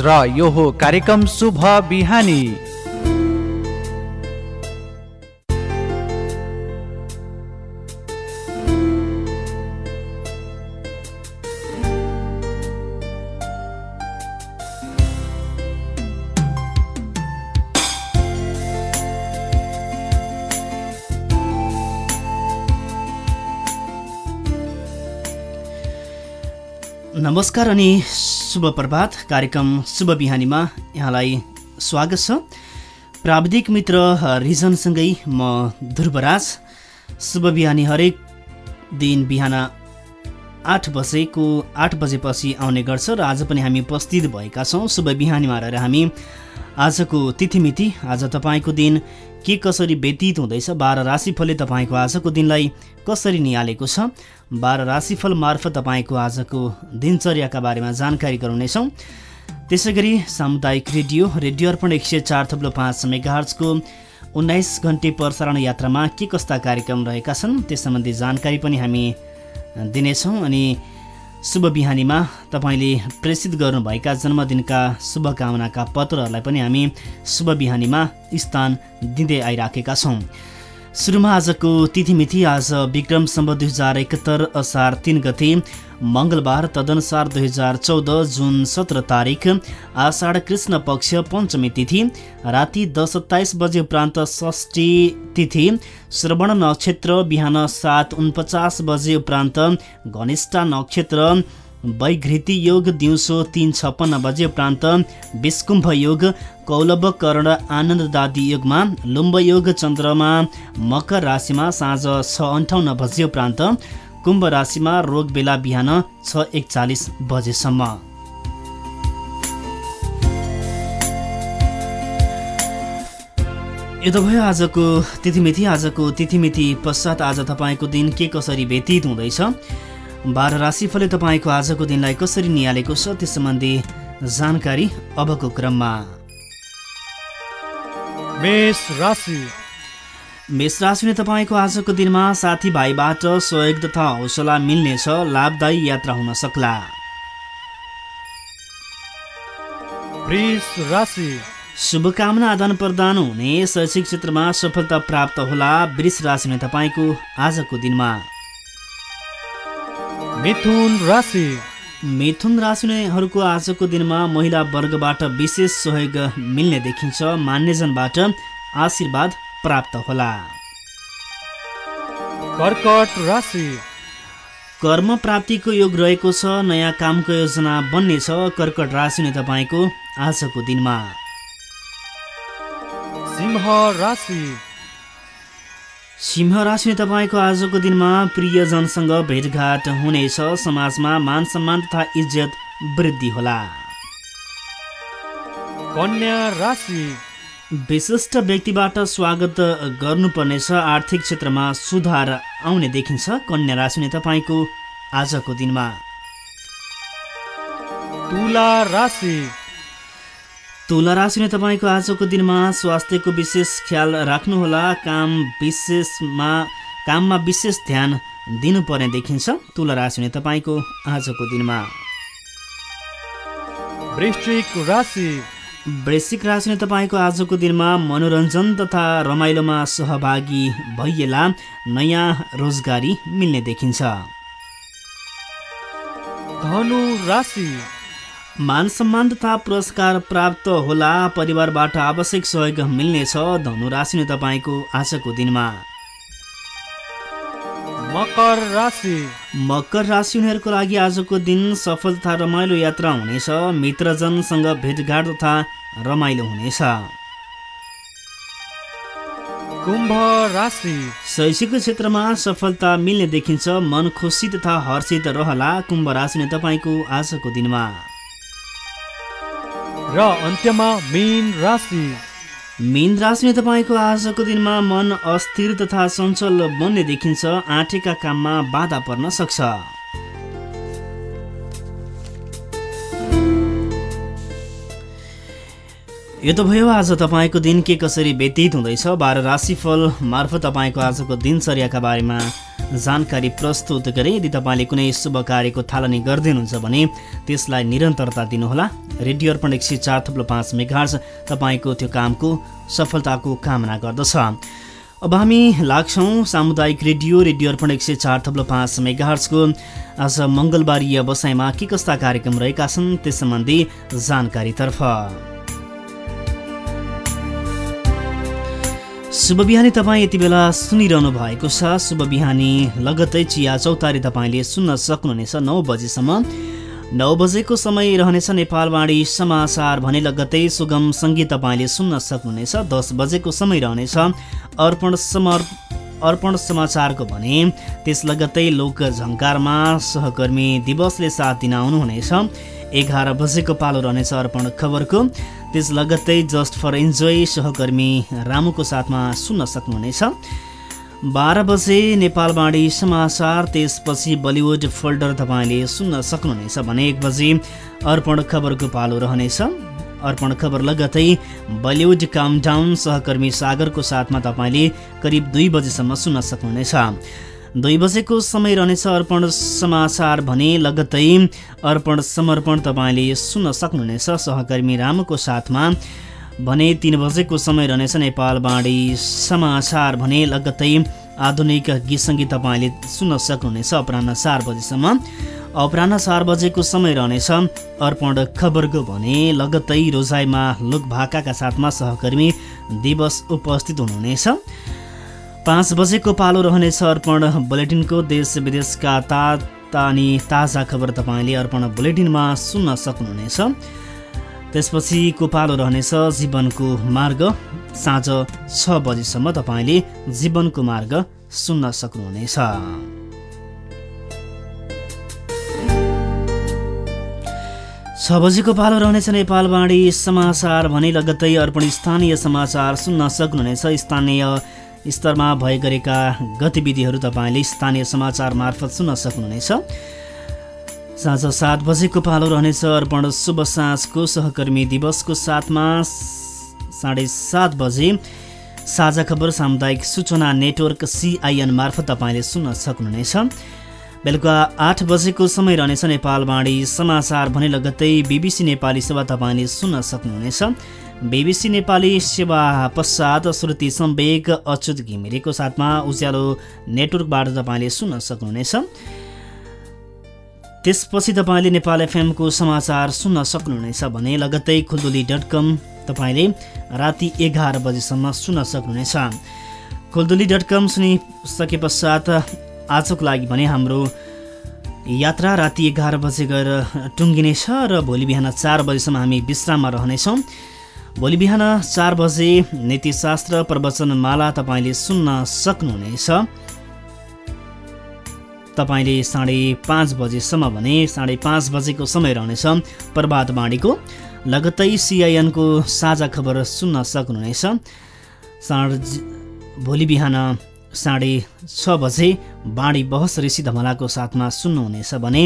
र यो हो कार्यक्रम शुभ बिहानी। नमस्कार अनि शुभ प्रभात कार्यक्रम शुभ बिहानीमा यहाँलाई स्वागत छ। प्राविधिक मित्र रिजनसँगै म ध्रुवराज। शुभ बिहानी हरेक दिन बिहान आठ बजेको आठ बजेपछि आउने गर्छ र आज पनि हामी उपस्थित भएका छौँ। शुभ बिहानीमा रहेर हामी आजको तिथिमिति आज तपाईँको दिन के कसरी व्यतीत हुँदैछ बाह्र राशिफलले तपाईँको आजको दिनलाई कसरी निहालेको छ बाह्र राशिफल मार्फत तपाईँको आजको दिनचर्याका बारेमा जानकारी गराउनेछौँ। त्यसै गरी सामुदायिक रेडियो रेडियो अर्पण एक सय चार थप्लो पाँच मेगाहर्जको उन्नाइस घन्टे प्रसारण यात्रामा के कस्ता कार्यक्रम रहेका छन् त्यस सम्बन्धी जानकारी पनि हामी दिनेछौँ अनि शुभ बिहानीमा तपाईँले प्रेसित गर्नुभएका जन्मदिनका शुभकामनाका पत्रहरूलाई पनि हामी शुभ बिहानीमा स्थान दिँदै आइराखेका छौँ। सुरुमा आजको तिथिमिति आज विक्रम सम्म दुई हजार एकहत्तर असार तिन गते मङ्गलबार तदनुसार दुई हजार चौध जुन सत्र तारिक आषाढ कृष्ण पक्ष पञ्चमी तिथि राति दस सत्ताइस बजे उपरान्त षष्ठी तिथि श्रवण नक्षत्र बिहान सात उनपचास बजे उपरान्त घनिष्ठा नक्षत्र वैघृति योग दिउँसो तिन छप्पन्न बजे उपरान्त विस्कुम्भ योग कौलभ कर्ण आनन्ददादी योगमा लुम्ब योग चन्द्रमा मकर राशिमा साँझ छ अन्ठाउन्न बजे उपरान्त कुम्भ राशिमा रोग बेला बिहान छ एकचालिस बजेसम्म। यो त भयो आजको तिथिमिति। आजको तिथिमिति पश्चात आज तपाईँको दिन के कसरी व्यतीत हुँदैछ? बाह्र राशिफलले तपाईँको आजको दिनलाई कसरी निहालेको छ त्यस सम्बन्धी जानकारी अबको क्रममा। मेष राशि। मेष राशिले तपाईँको आजको दिनमा साथीभाइबाट सहयोग तथा हौसला मिल्नेछ लाभदायी यात्रा हुन सक्ला। शुभकामना आदान प्रदान हुने शैक्षिक क्षेत्रमा सफलता प्राप्त होला वृष राशिले तपाईँको आजको दिनमा। मिथुन राशि। मिथुन राशिनेहरूको आजको दिनमा महिला वर्गबाट विशेष सहयोग मिल्ने देखिन्छ। मान्यजनबाट आशीर्वाद प्राप्त होला। कर्कट राशि। कर्म प्राप्तिको योग रहेको छ नयाँ कामको योजना बन्नेछ कर्कट राशिने तपाईँको आजको दिनमा। सिंह राशि। सिंह राशिले तपाईँको आजको दिनमा प्रियजनसँग भेटघाट हुनेछ। समाजमा मान सम्मान तथा इज्जत वृद्धि होला। कन्या राशि। विशिष्ट व्यक्तिबाट स्वागत गर्नुपर्नेछ। आर्थिक क्षेत्रमा सुधार आउने देखिन्छ कन्या राशिले तपाईँको आजको दिनमा। तुला राशि। तुला राशिले तपाईँको आजको दिनमा स्वास्थ्यको विशेष ख्याल राख्नुहोला। काम विशेषमा काममा विशेष ध्यान दिनुपर्ने देखिन्छ तुला राशिले तपाईँको आजको दिनमा। वृश्चिक राशि। वृश्चिक राशिले तपाईँको आजको दिनमा मनोरञ्जन तथा रमाइलोमा सहभागी भइएला नयाँ रोजगारी मिल्ने देखिन्छ। धनु राशि। मान सम्मान तथा पुरस्कार प्राप्त होला परिवारबाट आवश्यक सहयोग मिल्नेछ धनु राशि नै तपाईँको आजको दिनमा। मकर राशि। मकर राशि उनीहरूको लागि आजको दिन सफल तथा रमाइलो यात्रा हुनेछ मित्रजनसँग भेटघाट तथा रमाइलो हुनेछ। कुम्भ राशि। शैक्षिक क्षेत्रमा सफलता मिल्ने देखिन्छ मन खुसी तथा हर्षित रहला कुम्भ राशि नै तपाईँको आजको दिनमा। र अन्त्यमा मीन राशि। मीन राशिले तपाईँको आजको दिनमा मन अस्थिर तथा चञ्चल बन्ने देखिन्छ आँटेका काममा बाधा पर्न सक्छ। यो त भयो आज तपाईँको दिन के कसरी व्यतीत हुँदैछ? बाह्र राशिफल मार्फत तपाईँको आजको दिनचर्याका बारेमा जानकारी प्रस्तुत गरे। यदि तपाईँले कुनै शुभ कार्यको थालनी गर्दै हुनुहुन्छ भने त्यसलाई निरन्तरता दिनुहोला। रेडियो अर्पण एक सय चार थप्लो पाँच मेघार्स तपाईँको त्यो कामको सफलताको कामना गर्दछ। अब हामी लाग्छौँ सामुदायिक रेडियो रेडियो अर्पण एक सय चार थप्लो पाँच मेगाहर्सको आज मङ्गलबारी बसाइमा के कस्ता कार्यक्रम रहेका छन्? त्यस सम्बन्धी जानकारीतर्फ। शुभ बिहानी तपाईँ यति बेला सुनिरहनु भएको छ। शुभ बिहानी लगत्तै चिया चौतारी तपाईँले सुन्न सक्नुहुनेछ। नौ बजेसम्म। नौ बजेको समय रहनेछ नेपालवाणी समाचार भने लगत्तै सुगम सङ्गीत तपाईँले सुन्न सक्नुहुनेछ। दस बजेको समय रहनेछ अर्पण समर अर्पण समाचारको भने त्यस लगत्तै लोक झङ्कारमा सहकर्मी दिवसले साथ दिन आउनुहुनेछ। एघार बजेको पालो रहनेछ अर्पण खबरको। त्यस लगत्तै जस्ट फर इन्जोय सहकर्मी रामुको साथमा सुन्न सक्नुहुनेछ। बाह्र बजे नेपालवाणी समाचार त्यसपछि बलिउड फोल्डर तपाईँले सुन्न सक्नुहुनेछ भने एक बजे अर्पण खबरको पालो रहनेछ। अर्पण खबर लगत्तै बलिउड कामडाउन सहकर्मी सागरको साथमा तपाईँले करिब दुई बजेसम्म सुन्न सक्नुहुनेछ। दुई बजेको समय रहनेछ अर्पण समाचार भने लगत्तै अर्पण समर्पण तपाईँले सुन्न सक्नुहुनेछ सहकर्मी रामको साथमा। भने तिन बजेको समय रहनेछ नेपाल बाँडी समाचार भने लगत्तै आधुनिक गीत सङ्गीत तपाईँले सुन्न सक्नुहुनेछ अपराह चार बजीसम्म। अपराह चार बजेको समय रहनेछ। अर्पण खबरको भने लगत्तै रोजाइमा लोकभाकाका साथमा सहकर्मी दिवस उपस्थित हुनुहुनेछ। पाँच बजेको पालो रहनेछ अर्पण बुलेटिनको देश विदेशका ताता अनि ताजा खबर तपाईँले अर्पण बुलेटिनमा सुन्न सक्नुहुनेछ। त्यसपछिको पालो रहनेछ जीवनको मार्ग? साँझ छ बजीसम्म तपाईँले जीवनको मार्ग सुन्न सक्नुहुनेछ। छ बजीको पालो रहनेछ नेपालवाणी समाचार भने लगत्तै अर्पण स्थानीय समाचार सुन्न सक्नुहुनेछ। स्थानीय स्तरमा भए गरेका गतिविधिहरू तपाईँले स्थानीय समाचार मार्फत सुन्न सक्नुहुनेछ। साँझ सात बजेको पालो रहनेछ। अर्पण शुभ साँझको सहकर्मी दिवसको साथमा साढे सात बजे साझा खबर सामुदायिक सूचना नेटवर्क सिआइएन मार्फत तपाईँले सुन्न सक्नुहुनेछ। बेलुका आठ बजेको समय रहनेछ। नेपालवाणी समाचार भने लगत्तै बिबिसी नेपाली सेवा तपाईँले सुन्न सक्नुहुनेछ। बिबिसी नेपाली सेवा पश्चात श्रुति सम्वेक अच्युत घिमिरेको साथमा उज्यालो नेटवर्कबाट तपाईँले सुन्न सक्नुहुनेछ। त्यसपछि तपाईँले नेपाल एफएमको समाचार सुन्न सक्नुहुनेछ भने लगत्तै खुलदुली डट कम तपाईँले राति एघार बजीसम्म सुन्न सक्नुहुनेछ। खुलदुली डट कम सुनिसके पश्चात आजको लागि भने हाम्रो यात्रा राति एघार बजे गएर टुङ्गिनेछ र भोलि बिहान चार बजीसम्म हामी विश्राममा रहनेछौँ। भोलि बिहान चार बजे नीतिशास्त्र प्रवचनमाला तपाईँले सुन्न सक्नुहुनेछ। तपाईँले साढे पाँच बजेसम्म भने साढे पाँच बजेको समय रहनेछ। प्रभात बाणीको लगत्तै सिआइएनको साझा खबर सुन्न सक्नुहुनेछ। साढ भोलि बिहान साढे छ बजे बाणी बहस ऋषि धमलाको साथमा सुन्नुहुनेछ भने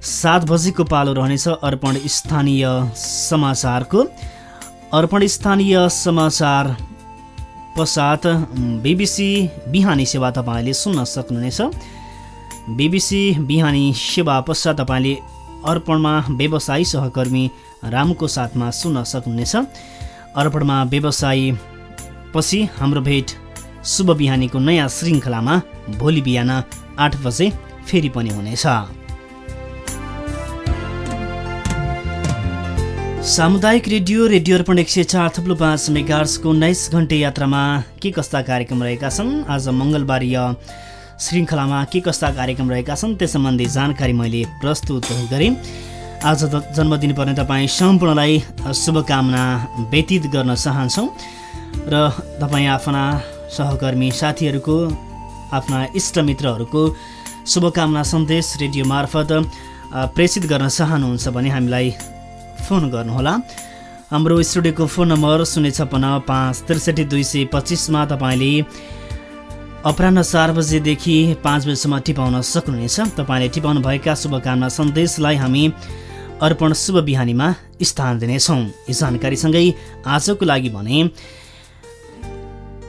सात बजेको पालो रहनेछ अर्पण स्थानीय समाचारको। अर्पण स्थानीय समाचार पश्चात बिबिसी बिहानी सेवा तपाईँले सुन्न सक्नुहुनेछ। बिबिसी बिहानी सेवा पश्चात तपाईँले अर्पणमा व्यवसायी सहकर्मी रामको साथमा सुन्न सक्नुहुनेछ। अर्पणमा व्यवसायी पछि हाम्रो भेट शुभ बिहानीको नयाँ श्रृङ्खलामा भोलि बिहान आठ बजे फेरि पनि हुनेछ। सामुदायिक रेडियो रेडियो अर्पण एक सय चार थप्लो पाँच मेगार्सको उन्नाइस घन्टे यात्रामा के कस्ता कार्यक्रम रहेका छन्? आज मङ्गलबारीय श्रृङ्खलामा के कस्ता कार्यक्रम रहेका छन् त्यस सम्बन्धी जानकारी मैले प्रस्तुत गरेँ। आज जन्मदिन पर्ने तपाईँ सम्पूर्णलाई शुभकामना व्यतीत गर्न चाहन्छौँ र तपाईँ आफ्ना सहकर्मी साथीहरूको आफ्ना इष्टमित्रहरूको शुभकामना सन्देश रेडियो मार्फत प्रेषित गर्न चाहनुहुन्छ भने हामीलाई फोन गर्नुहोला। हाम्रो स्टुडियोको फोन नम्बर शून्य छप्पन्न पाँच त्रिसठी दुई सय पच्चिसमा तपाईँले अपराह चार बजेदेखि पाँच बजीसम्म टिपाउन सक्नुहुनेछ। तपाईँले टिपाउनु भएका शुभकामना सन्देशलाई हामी अर्पण शुभ बिहानीमा स्थान दिनेछौँ। यी जानकारीसँगै आजको लागि भने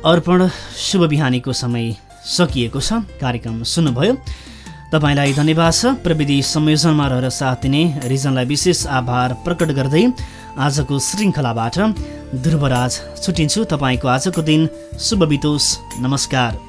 अर्पण शुभ बिहानीको समय सकिएको छ। कार्यक्रम सुन्नुभयो। तपाईँलाई धन्यवाद छ। प्रविधि संयोजनमा रहेर साथ दिने रिजनलाई विशेष आभार प्रकट गर्दै आजको श्रृङ्खलाबाट ध्रुवराज छुट्टिन्छु तपाईँको आजको दिन शुभ बितोस्। नमस्कार।